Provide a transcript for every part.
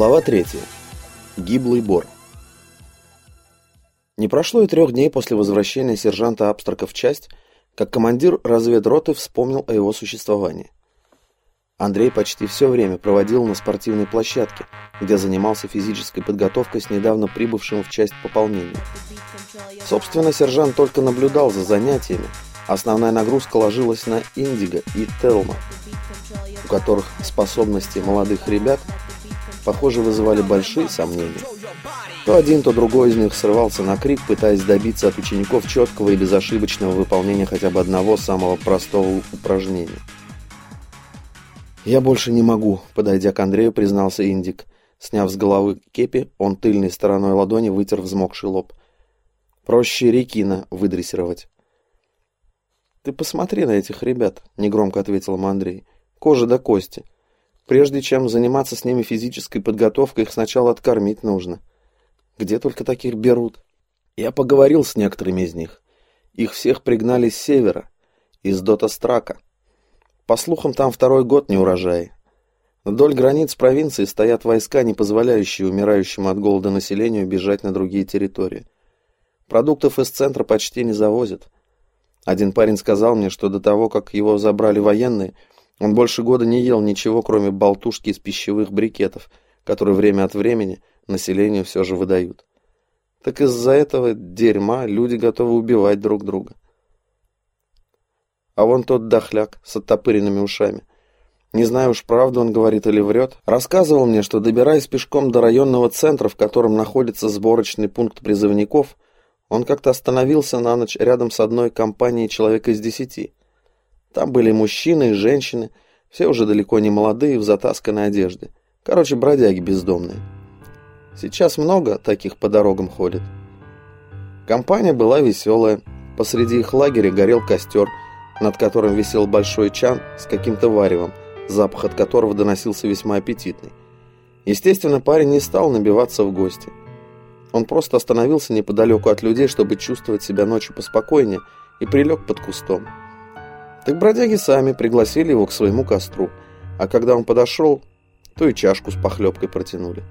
Глава 3. Гиблый бор. Не прошло и трех дней после возвращения сержанта Абстрака в часть, как командир разведроты вспомнил о его существовании. Андрей почти все время проводил на спортивной площадке, где занимался физической подготовкой с недавно прибывшим в часть пополнением. Собственно, сержант только наблюдал за занятиями, основная нагрузка ложилась на Индиго и Телма, у которых способности молодых ребят – похоже, вызывали большие сомнения. То один, то другой из них срывался на крик, пытаясь добиться от учеников четкого и безошибочного выполнения хотя бы одного самого простого упражнения. «Я больше не могу», — подойдя к Андрею, признался Индик. Сняв с головы кепи, он тыльной стороной ладони вытер взмокший лоб. «Проще Рекина выдрессировать». «Ты посмотри на этих ребят», — негромко ответил ему Андрей. «Кожа до кости. Прежде чем заниматься с ними физической подготовкой, их сначала откормить нужно. Где только таких берут? Я поговорил с некоторыми из них. Их всех пригнали с севера, из Дотастрака. По слухам, там второй год не урожай. Вдоль границ провинции стоят войска, не позволяющие умирающему от голода населению бежать на другие территории. Продуктов из центра почти не завозят. Один парень сказал мне, что до того, как его забрали военные – он больше года не ел ничего, кроме болтушки из пищевых брикетов, которые время от времени населению все же выдают. Так из-за этого дерьма люди готовы убивать друг друга. А вон тот дохляк с оттопыренными ушами. Не знаю уж, правду он говорит или врет. Рассказывал мне, что добираясь пешком до районного центра, в котором находится сборочный пункт призывников, он как-то остановился на ночь рядом с одной компанией человек из десяти. Там были мужчины и женщины, все уже далеко не молодые, в затасканной одежде. Короче, бродяги бездомные. Сейчас много таких по дорогам ходит. Компания была веселая. Посреди их лагеря горел костер, над которым висел большой чан с каким-то варевом, запах от которого доносился весьма аппетитный. Естественно, парень не стал набиваться в гости. Он просто остановился неподалеку от людей, чтобы чувствовать себя ночью поспокойнее, и прилег под кустом. Так бродяги сами пригласили его к своему костру, а когда он подошел, то и чашку с похлебкой протянули.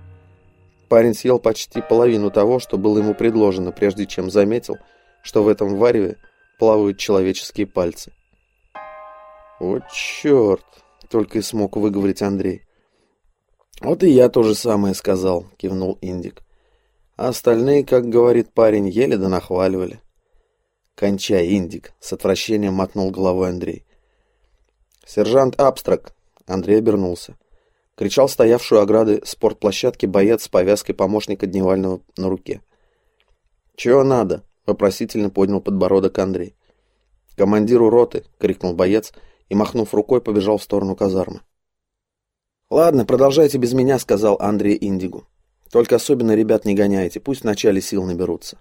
Парень съел почти половину того, что было ему предложено, прежде чем заметил, что в этом вареве плавают человеческие пальцы. «Вот черт!» — только и смог выговорить Андрей. «Вот и я то же самое сказал», — кивнул Индик. А остальные, как говорит парень, еле да нахваливали. «Кончай, Индик!» — с отвращением мотнул головой Андрей. «Сержант Абстрак!» — Андрей обернулся. Кричал стоявшую ограды спортплощадки боец с повязкой помощника дневального на руке. «Чего надо?» — вопросительно поднял подбородок Андрей. «Командиру роты!» — крикнул боец и, махнув рукой, побежал в сторону казармы. «Ладно, продолжайте без меня», — сказал Андрей Индигу. «Только особенно ребят не гоняйте, пусть вначале сил наберутся».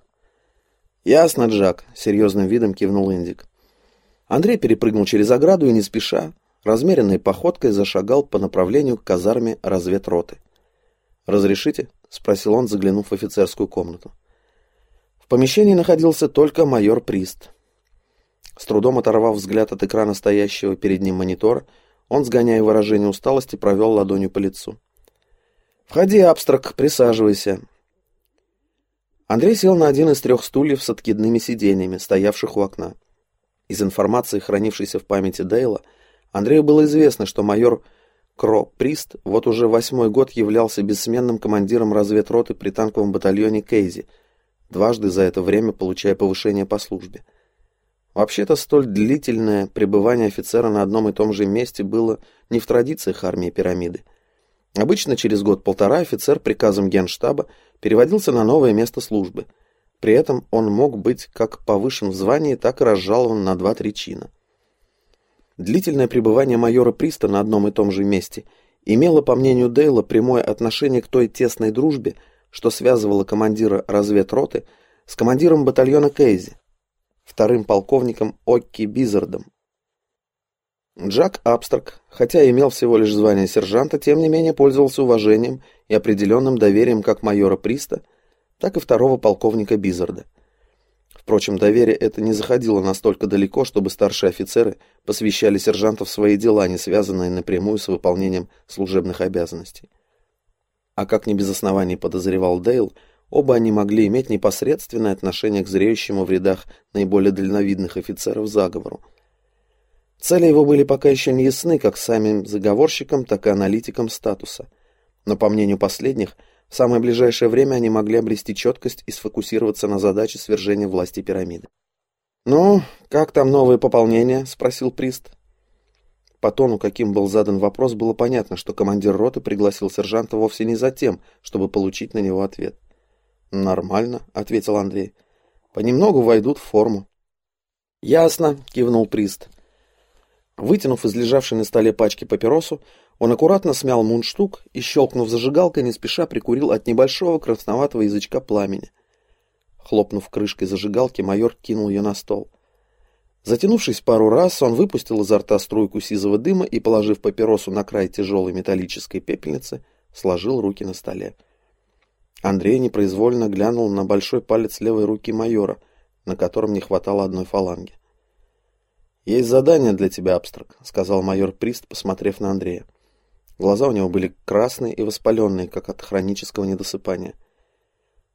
«Ясно, Джак», — серьезным видом кивнул Индик. Андрей перепрыгнул через ограду и не спеша, размеренной походкой зашагал по направлению к казарме разведроты. «Разрешите?» — спросил он, заглянув в офицерскую комнату. В помещении находился только майор Прист. С трудом оторвав взгляд от экрана стоящего перед ним монитора, он, сгоняя выражение усталости, провел ладонью по лицу. «Входи, Абстрак, присаживайся. Андрей сел на один из трех стульев с откидными сиденьями, стоявших у окна. Из информации, хранившейся в памяти Дейла, Андрею было известно, что майор Кро Прист вот уже восьмой год являлся бессменным командиром разведроты при танковом батальоне Кейзи, дважды за это время получая повышение по службе. Вообще-то столь длительное пребывание офицера на одном и том же месте было не в традициях армии пирамиды. Обычно через год-полтора офицер приказом генштаба переводился на новое место службы. При этом он мог быть как повышен в звании, так и разжалован на 2-3 чина. Длительное пребывание майора Приста на одном и том же месте имело, по мнению Дейла, прямое отношение к той тесной дружбе, что связывало командира разведроты с командиром батальона Кейзи, вторым полковником Окки Бизардом. Джак Абстрак, хотя имел всего лишь звание сержанта, тем не менее пользовался уважением и определенным доверием как майора Приста, так и второго полковника Бизарда. Впрочем, доверие это не заходило настолько далеко, чтобы старшие офицеры посвящали сержантов свои дела, не связанные напрямую с выполнением служебных обязанностей. А как не без оснований подозревал Дейл, оба они могли иметь непосредственное отношение к зреющему в рядах наиболее дальновидных офицеров заговору. Цели его были пока еще не ясны как самим заговорщикам, так и аналитикам статуса. Но, по мнению последних, в самое ближайшее время они могли обрести четкость и сфокусироваться на задаче свержения власти пирамиды. «Ну, как там новые пополнения?» — спросил Прист. По тону, каким был задан вопрос, было понятно, что командир роты пригласил сержанта вовсе не за тем, чтобы получить на него ответ. «Нормально», — ответил Андрей. «Понемногу войдут в форму». «Ясно», — кивнул Прист. Вытянув из лежавшей на столе пачки папиросу, он аккуратно смял мундштук и, щелкнув зажигалкой, не спеша прикурил от небольшого красноватого язычка пламени. Хлопнув крышкой зажигалки, майор кинул ее на стол. Затянувшись пару раз, он выпустил изо рта струйку сизого дыма и, положив папиросу на край тяжелой металлической пепельницы, сложил руки на столе. Андрей непроизвольно глянул на большой палец левой руки майора, на котором не хватало одной фаланги. «Есть задание для тебя, Абстрак», — сказал майор Прист, посмотрев на Андрея. Глаза у него были красные и воспаленные, как от хронического недосыпания.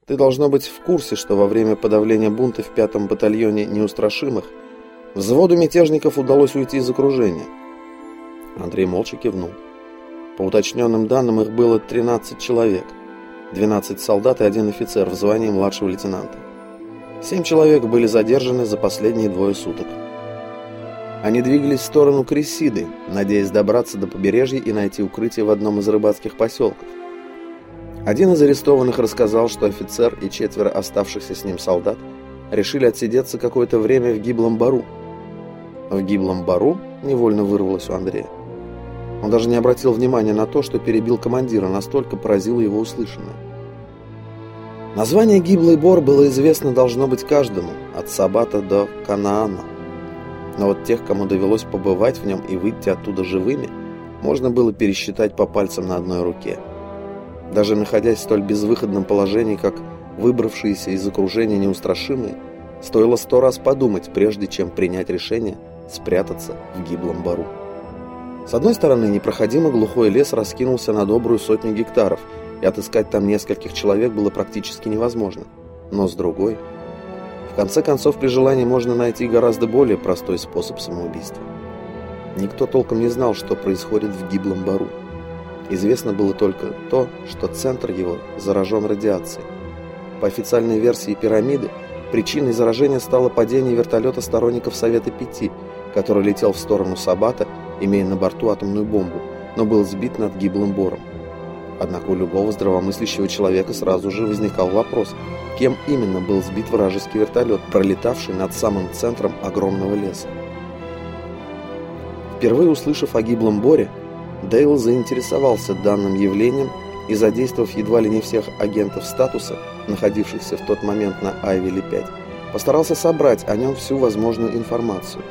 «Ты должно быть в курсе, что во время подавления бунта в пятом батальоне неустрашимых взводу мятежников удалось уйти из окружения». Андрей молча кивнул. По уточненным данным, их было 13 человек. 12 солдат и один офицер в звании младшего лейтенанта. Семь человек были задержаны за последние двое суток. Они двигались в сторону Крисиды, надеясь добраться до побережья и найти укрытие в одном из рыбацких поселков. Один из арестованных рассказал, что офицер и четверо оставшихся с ним солдат решили отсидеться какое-то время в гиблом бару. В гиблом бару невольно вырвалось у Андрея. Он даже не обратил внимания на то, что перебил командира, настолько поразило его услышанное. Название «Гиблый бор» было известно должно быть каждому, от Сабата до Канаана. Но вот тех, кому довелось побывать в нем и выйти оттуда живыми, можно было пересчитать по пальцам на одной руке. Даже находясь в столь безвыходном положении, как выбравшиеся из окружения неустрашимые, стоило сто раз подумать, прежде чем принять решение спрятаться в гиблом бару. С одной стороны, непроходимый глухой лес раскинулся на добрую сотню гектаров, и отыскать там нескольких человек было практически невозможно. Но с другой, в конце концов, при желании можно найти гораздо более простой способ самоубийства. Никто толком не знал, что происходит в гиблом бару. Известно было только то, что центр его заражен радиацией. По официальной версии пирамиды, причиной заражения стало падение вертолета сторонников Совета Пяти, который летел в сторону Сабата, имея на борту атомную бомбу, но был сбит над гиблым бором. Однако у любого здравомыслящего человека сразу же возникал вопрос, кем именно был сбит вражеский вертолет, пролетавший над самым центром огромного леса. Впервые услышав о гиблом Боре, Дейл заинтересовался данным явлением и, задействовав едва ли не всех агентов статуса, находившихся в тот момент на Айвеле-5, постарался собрать о нем всю возможную информацию.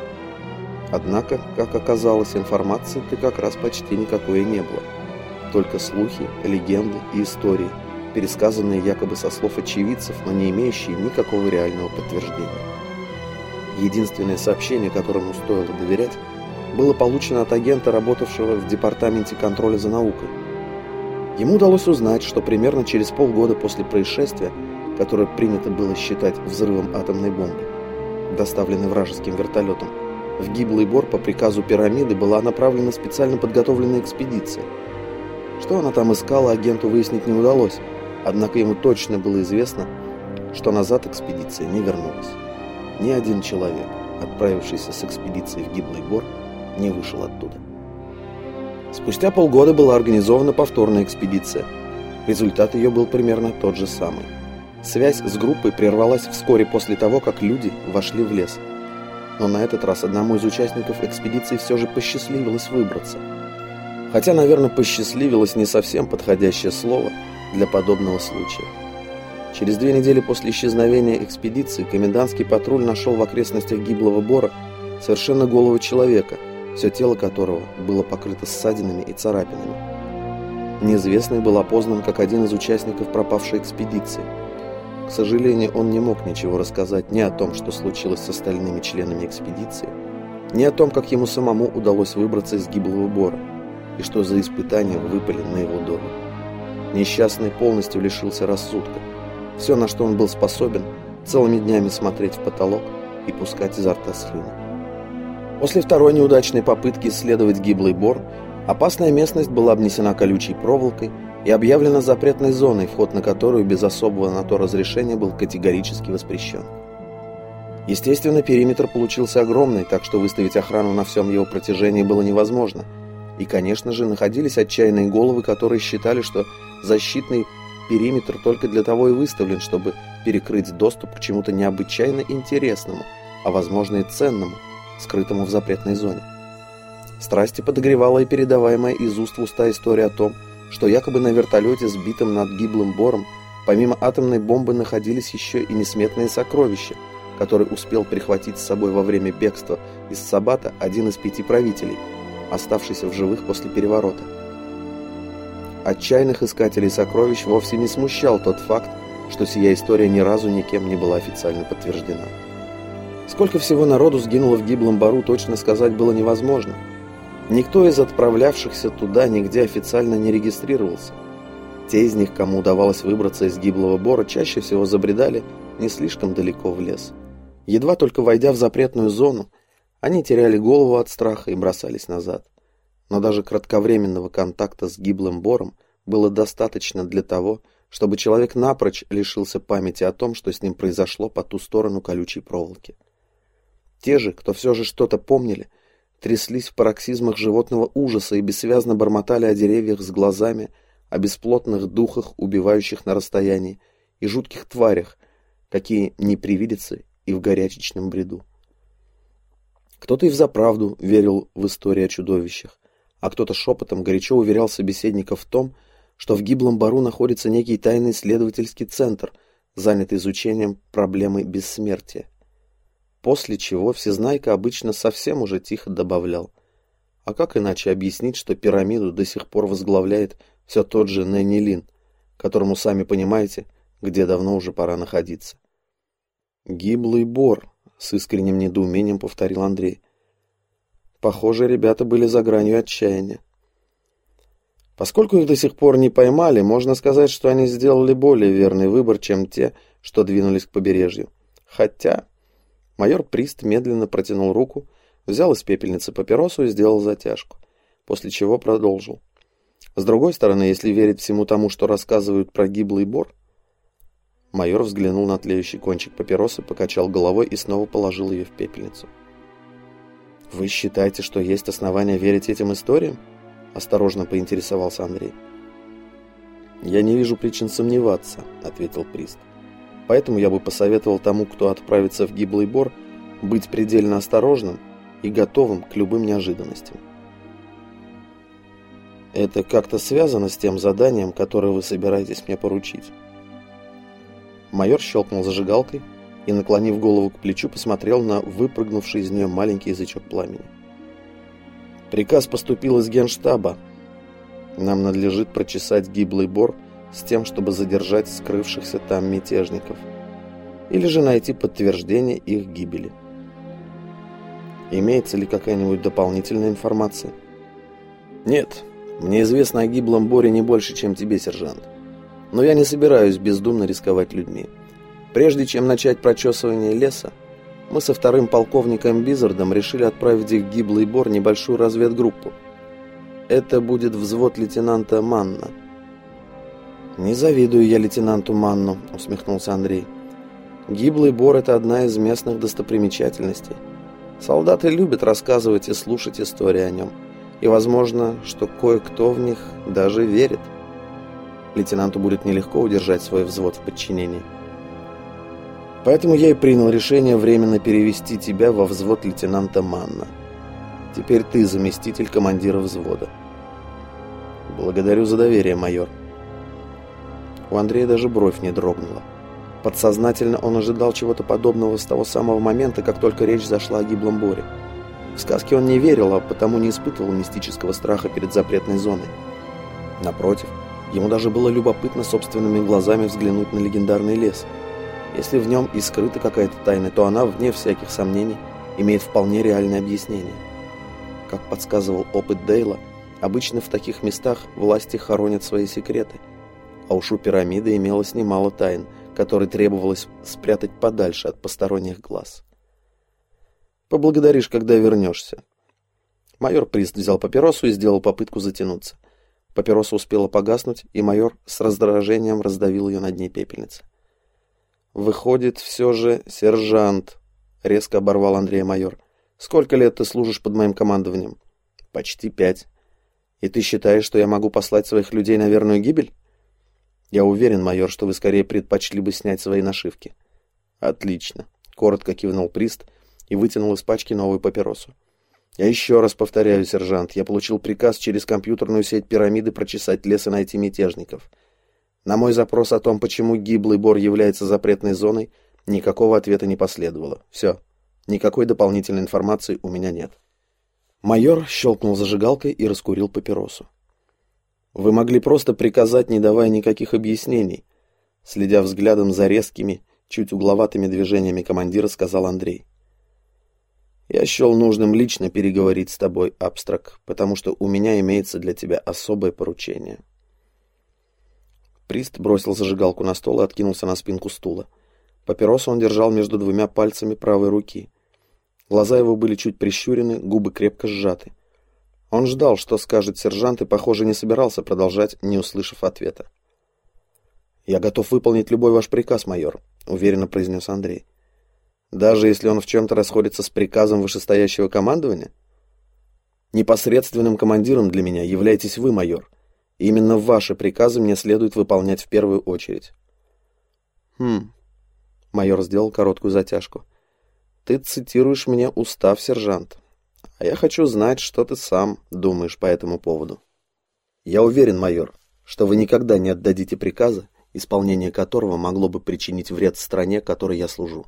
Однако, как оказалось, информации-то как раз почти никакой не было только слухи, легенды и истории, пересказанные якобы со слов очевидцев, но не имеющие никакого реального подтверждения. Единственное сообщение, которому стоило доверять, было получено от агента, работавшего в Департаменте контроля за наукой. Ему удалось узнать, что примерно через полгода после происшествия, которое принято было считать взрывом атомной бомбы, доставленной вражеским вертолетом, в гиблый бор по приказу пирамиды была направлена специально подготовленная экспедиция – что она там искала, агенту выяснить не удалось, однако ему точно было известно, что назад экспедиция не вернулась. Ни один человек, отправившийся с экспедицией в Гиблый гор, не вышел оттуда. Спустя полгода была организована повторная экспедиция. Результат ее был примерно тот же самый. Связь с группой прервалась вскоре после того, как люди вошли в лес. Но на этот раз одному из участников экспедиции все же посчастливилось выбраться – Хотя, наверное, посчастливилось не совсем подходящее слово для подобного случая. Через две недели после исчезновения экспедиции комендантский патруль нашел в окрестностях гиблого бора совершенно голого человека, все тело которого было покрыто ссадинами и царапинами. Неизвестный был опознан как один из участников пропавшей экспедиции. К сожалению, он не мог ничего рассказать ни о том, что случилось с остальными членами экспедиции, ни о том, как ему самому удалось выбраться из гиблого бора и что за испытания выпали на его долю. Несчастный полностью лишился рассудка. Все, на что он был способен, целыми днями смотреть в потолок и пускать изо рта слюны. После второй неудачной попытки исследовать гиблый бор, опасная местность была обнесена колючей проволокой и объявлена запретной зоной, вход на которую без особого на то разрешения был категорически воспрещен. Естественно, периметр получился огромный, так что выставить охрану на всем его протяжении было невозможно. И, конечно же, находились отчаянные головы, которые считали, что защитный периметр только для того и выставлен, чтобы перекрыть доступ к чему-то необычайно интересному, а возможно и ценному, скрытому в запретной зоне. Страсти подогревала и передаваемая из уст в уста история о том, что якобы на вертолете, сбитом над гиблым бором, помимо атомной бомбы находились еще и несметные сокровища – который успел прихватить с собой во время бегства из Сабата один из пяти правителей, оставшийся в живых после переворота. Отчаянных искателей сокровищ вовсе не смущал тот факт, что сия история ни разу никем не была официально подтверждена. Сколько всего народу сгинуло в гиблом бару, точно сказать было невозможно. Никто из отправлявшихся туда нигде официально не регистрировался. Те из них, кому удавалось выбраться из гиблого бора, чаще всего забредали не слишком далеко в лес. Едва только войдя в запретную зону, они теряли голову от страха и бросались назад. Но даже кратковременного контакта с гиблым бором было достаточно для того, чтобы человек напрочь лишился памяти о том, что с ним произошло по ту сторону колючей проволоки. Те же, кто все же что-то помнили, тряслись в пароксизмах животного ужаса и бессвязно бормотали о деревьях с глазами, о бесплотных духах, убивающих на расстоянии, и жутких тварях, какие не привидятся и в горячечном бреду. Кто-то и взаправду верил в истории о чудовищах, а кто-то шепотом горячо уверял собеседника в том, что в гиблом бару находится некий тайный исследовательский центр, занятый изучением проблемы бессмертия. После чего Всезнайка обычно совсем уже тихо добавлял. А как иначе объяснить, что пирамиду до сих пор возглавляет все тот же Нэнни Лин, которому, сами понимаете, где давно уже пора находиться? «Гиблый бор», — с искренним недоумением повторил Андрей. Похоже, ребята были за гранью отчаяния. Поскольку их до сих пор не поймали, можно сказать, что они сделали более верный выбор, чем те, что двинулись к побережью. Хотя... Майор Прист медленно протянул руку, взял из пепельницы папиросу и сделал затяжку, после чего продолжил. С другой стороны, если верить всему тому, что рассказывают про гиблый бор, Майор взглянул на тлеющий кончик папиросы, покачал головой и снова положил ее в пепельницу. «Вы считаете, что есть основания верить этим историям?» – осторожно поинтересовался Андрей. «Я не вижу причин сомневаться», – ответил Прист. «Поэтому я бы посоветовал тому, кто отправится в гиблый бор, быть предельно осторожным и готовым к любым неожиданностям». «Это как-то связано с тем заданием, которое вы собираетесь мне поручить?» Майор щелкнул зажигалкой и, наклонив голову к плечу, посмотрел на выпрыгнувший из нее маленький язычок пламени. Приказ поступил из генштаба. Нам надлежит прочесать гиблый бор с тем, чтобы задержать скрывшихся там мятежников. Или же найти подтверждение их гибели. Имеется ли какая-нибудь дополнительная информация? Нет, мне известно о гиблом боре не больше, чем тебе, сержант. Но я не собираюсь бездумно рисковать людьми. Прежде чем начать прочесывание леса, мы со вторым полковником Бизардом решили отправить их в гиблый бор небольшую разведгруппу. Это будет взвод лейтенанта Манна. «Не завидую я лейтенанту Манну», — усмехнулся Андрей. «Гиблый бор — это одна из местных достопримечательностей. Солдаты любят рассказывать и слушать истории о нем. И возможно, что кое-кто в них даже верит». Лейтенанту будет нелегко удержать свой взвод в подчинении. Поэтому я и принял решение временно перевести тебя во взвод лейтенанта Манна. Теперь ты заместитель командира взвода. Благодарю за доверие, майор. У Андрея даже бровь не дрогнула. Подсознательно он ожидал чего-то подобного с того самого момента, как только речь зашла о гиблом боре. В сказки он не верил, а потому не испытывал мистического страха перед запретной зоной. Напротив, Ему даже было любопытно собственными глазами взглянуть на легендарный лес. Если в нем и скрыта какая-то тайна, то она, вне всяких сомнений, имеет вполне реальное объяснение. Как подсказывал опыт Дейла, обычно в таких местах власти хоронят свои секреты. А уж у пирамиды имелось немало тайн, которые требовалось спрятать подальше от посторонних глаз. «Поблагодаришь, когда вернешься». Майор Прист взял папиросу и сделал попытку затянуться. Папироса успела погаснуть, и майор с раздражением раздавил ее на дне пепельницы. «Выходит, все же сержант», — резко оборвал Андрея майор. «Сколько лет ты служишь под моим командованием?» «Почти пять». «И ты считаешь, что я могу послать своих людей на верную гибель?» «Я уверен, майор, что вы скорее предпочли бы снять свои нашивки». «Отлично», — коротко кивнул Прист и вытянул из пачки новую папиросу. Я еще раз повторяю, сержант, я получил приказ через компьютерную сеть пирамиды прочесать лес и найти мятежников. На мой запрос о том, почему гиблый бор является запретной зоной, никакого ответа не последовало. Все. Никакой дополнительной информации у меня нет. Майор щелкнул зажигалкой и раскурил папиросу. Вы могли просто приказать, не давая никаких объяснений. Следя взглядом за резкими, чуть угловатыми движениями командира, сказал Андрей. Я счел нужным лично переговорить с тобой, Абстрак, потому что у меня имеется для тебя особое поручение. Прист бросил зажигалку на стол и откинулся на спинку стула. Папиросу он держал между двумя пальцами правой руки. Глаза его были чуть прищурены, губы крепко сжаты. Он ждал, что скажет сержант, и, похоже, не собирался продолжать, не услышав ответа. «Я готов выполнить любой ваш приказ, майор», — уверенно произнес Андрей. Даже если он в чем-то расходится с приказом вышестоящего командования? Непосредственным командиром для меня являетесь вы, майор. Именно ваши приказы мне следует выполнять в первую очередь. Хм. Майор сделал короткую затяжку. Ты цитируешь мне устав, сержант. А я хочу знать, что ты сам думаешь по этому поводу. Я уверен, майор, что вы никогда не отдадите приказа, исполнение которого могло бы причинить вред стране, которой я служу.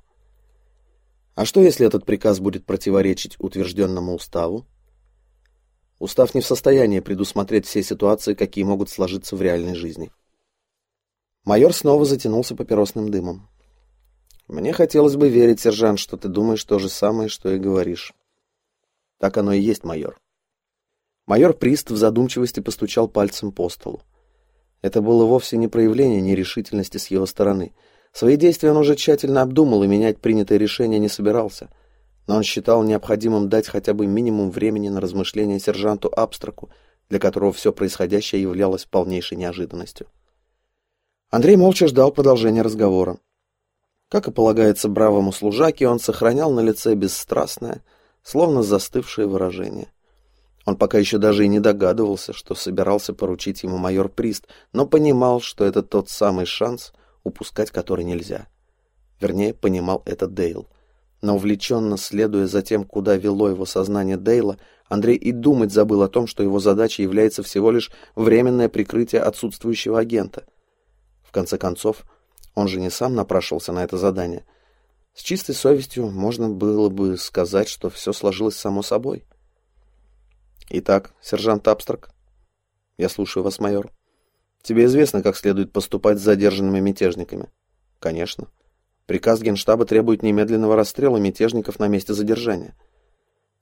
А что, если этот приказ будет противоречить утвержденному уставу? Устав не в состоянии предусмотреть все ситуации, какие могут сложиться в реальной жизни. Майор снова затянулся папиросным дымом. «Мне хотелось бы верить, сержант, что ты думаешь то же самое, что и говоришь». «Так оно и есть, майор». Майор Прист в задумчивости постучал пальцем по столу. Это было вовсе не проявление нерешительности с его стороны – Свои действия он уже тщательно обдумал и менять принятое решение не собирался, но он считал необходимым дать хотя бы минимум времени на размышления сержанту Абстраку, для которого все происходящее являлось полнейшей неожиданностью. Андрей молча ждал продолжения разговора. Как и полагается бравому служаке, он сохранял на лице бесстрастное, словно застывшее выражение. Он пока еще даже и не догадывался, что собирался поручить ему майор Прист, но понимал, что это тот самый шанс — упускать который нельзя. Вернее, понимал это Дейл. Но увлеченно следуя за тем, куда вело его сознание Дейла, Андрей и думать забыл о том, что его задачей является всего лишь временное прикрытие отсутствующего агента. В конце концов, он же не сам напрашивался на это задание. С чистой совестью можно было бы сказать, что все сложилось само собой. Итак, сержант Абстрак, я слушаю вас, майор. Тебе известно, как следует поступать с задержанными мятежниками? Конечно. Приказ Генштаба требует немедленного расстрела мятежников на месте задержания.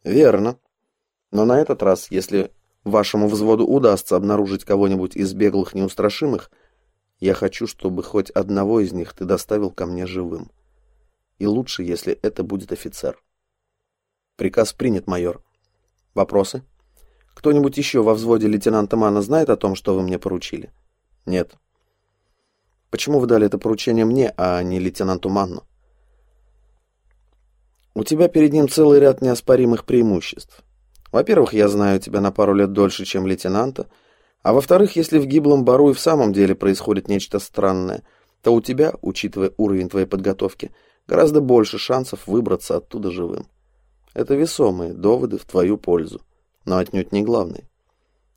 Верно. Но на этот раз, если вашему взводу удастся обнаружить кого-нибудь из беглых неустрашимых, я хочу, чтобы хоть одного из них ты доставил ко мне живым. И лучше, если это будет офицер. Приказ принят, майор. Вопросы? Кто-нибудь еще во взводе лейтенанта Мана знает о том, что вы мне поручили? — нет. Почему вы дали это поручение мне, а не лейтенанту Манну? У тебя перед ним целый ряд неоспоримых преимуществ. Во-первых, я знаю тебя на пару лет дольше, чем лейтенанта, а во-вторых, если в гиблом бару и в самом деле происходит нечто странное, то у тебя, учитывая уровень твоей подготовки, гораздо больше шансов выбраться оттуда живым. Это весомые доводы в твою пользу, но отнюдь не главные.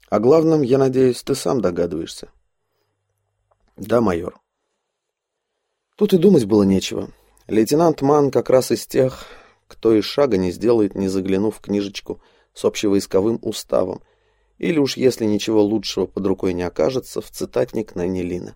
О главном, я надеюсь, ты сам догадываешься. Да, майор. Тут и думать было нечего. Лейтенант Ман как раз из тех, кто и шага не сделает, не заглянув в книжечку с общевойсковым уставом, или уж если ничего лучшего под рукой не окажется, в цитатник на Нелина.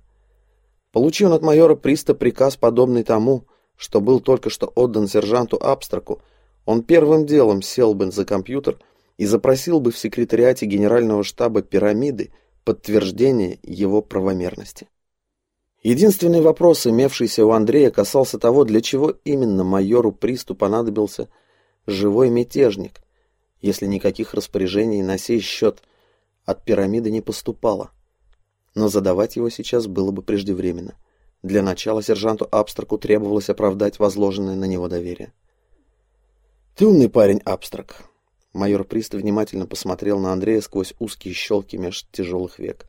Получил он от майора Приста приказ, подобный тому, что был только что отдан сержанту Абстраку, он первым делом сел бы за компьютер и запросил бы в секретариате генерального штаба пирамиды подтверждение его правомерности. Единственный вопрос, имевшийся у Андрея, касался того, для чего именно майору Присту понадобился живой мятежник, если никаких распоряжений на сей счет от пирамиды не поступало. Но задавать его сейчас было бы преждевременно. Для начала сержанту Абстраку требовалось оправдать возложенное на него доверие. «Ты умный парень, Абстрак!» Майор Прист внимательно посмотрел на Андрея сквозь узкие щелки меж тяжелых век.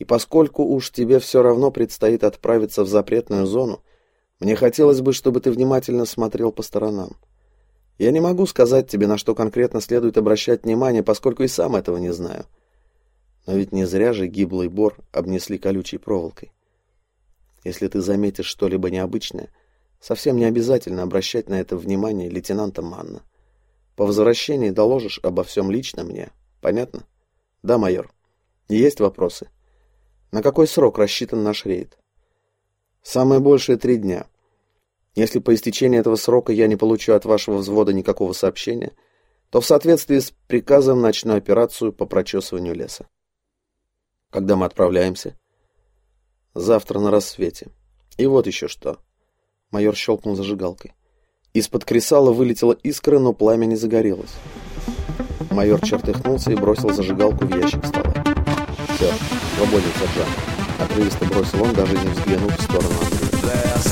И поскольку уж тебе все равно предстоит отправиться в запретную зону, мне хотелось бы, чтобы ты внимательно смотрел по сторонам. Я не могу сказать тебе, на что конкретно следует обращать внимание, поскольку и сам этого не знаю. Но ведь не зря же гиблый бор обнесли колючей проволокой. Если ты заметишь что-либо необычное, совсем не обязательно обращать на это внимание лейтенанта Манна. По возвращении доложишь обо всем лично мне. Понятно? Да, майор. Есть вопросы? — на какой срок рассчитан наш рейд? Самое большее три дня. Если по истечении этого срока я не получу от вашего взвода никакого сообщения, то в соответствии с приказом начну операцию по прочесыванию леса. Когда мы отправляемся? Завтра на рассвете. И вот еще что. Майор щелкнул зажигалкой. Из-под кресала вылетела искра, но пламя не загорелось. Майор чертыхнулся и бросил зажигалку в ящик стола. Все, свободен, сержант. Отрывисто бросил он, даже не взглянув в сторону Андрея.